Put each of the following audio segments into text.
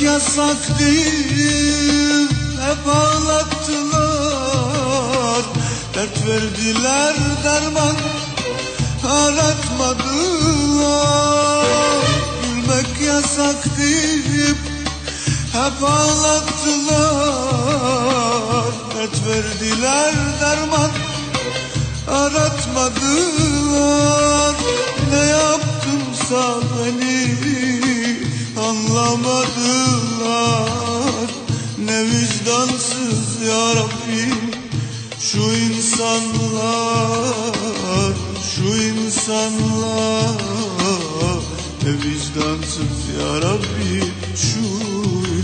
yasak değil hep ağlattılar. Dert verdiler derman aratmadılar. Gülmek yasak deyip hep ağlattılar. Dert verdiler derman aratmadılar vicdansız ya Rabbim şu insanlar Şu insanlar Ne vicdansız ya Rabbi. Şu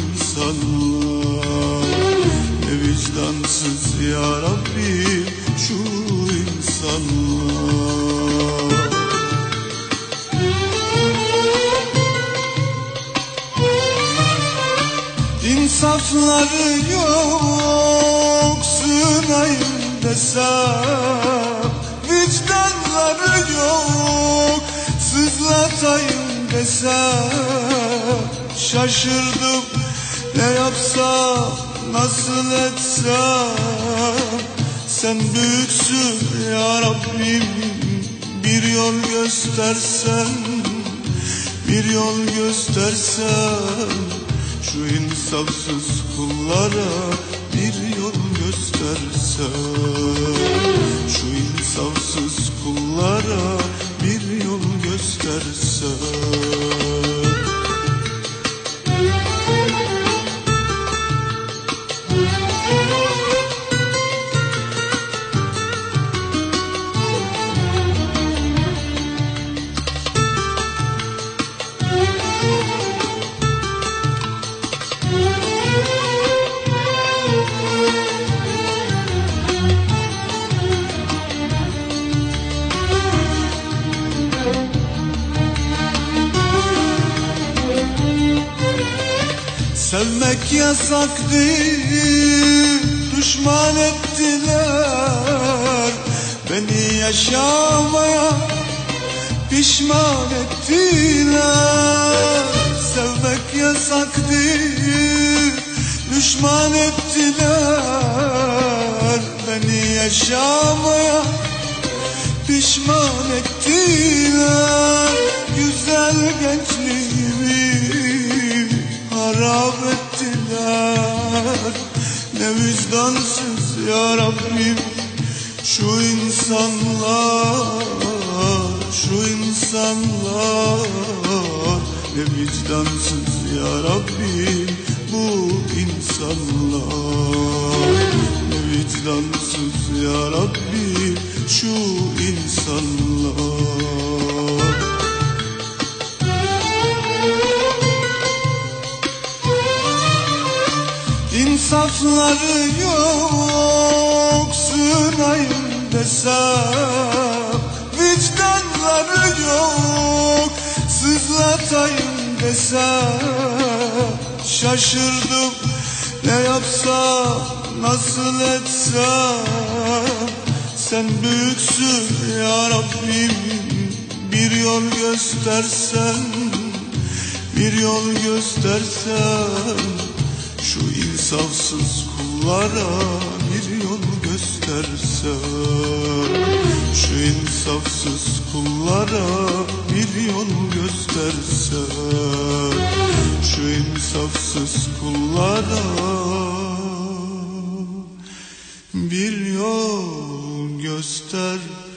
insanlar Ne vicdansız ya Rabbi İnsafları yok sınayım desem. Vicdanları yok sızlatayım desem. Şaşırdım ne yapsam nasıl etsem. Sen büyüksün ya Rabbim bir yol göstersen Bir yol göstersen şu insafsız kullara bir yol göstersen Şu insafsız kullara bir yol göstersen Sevmek yasak değil Düşman ettiler. Beni yaşamaya Pişman ettiler. Sevmek yasak değil Düşman ettiler. Beni yaşamaya harap ettiler. Ne vicdansız ya Rabbim. Şu insanlar Şu insanlar. Ne vicdansız ya Rabbim bu insanlar. Ne vicdansız ya Rabbim şu insanlar İnsafları yok sınayım desem. Vicdanları yok sızlatayım desem. Şaşırdım ne yapsam nasıl etsem. Sen büyüksün ya Rabbim bir yol göstersen Bir yol göstersen şu insafsız kullara bir yol göstersen Şu insafsız kullara bir yol göstersen Şu insafsız kullara bir yol göstersen